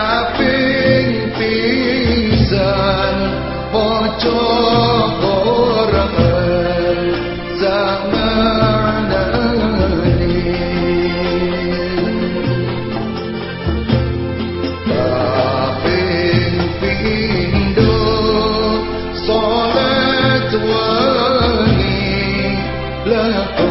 Tapi pisan pojok zaman ini tapi pindo sholat wangi lepas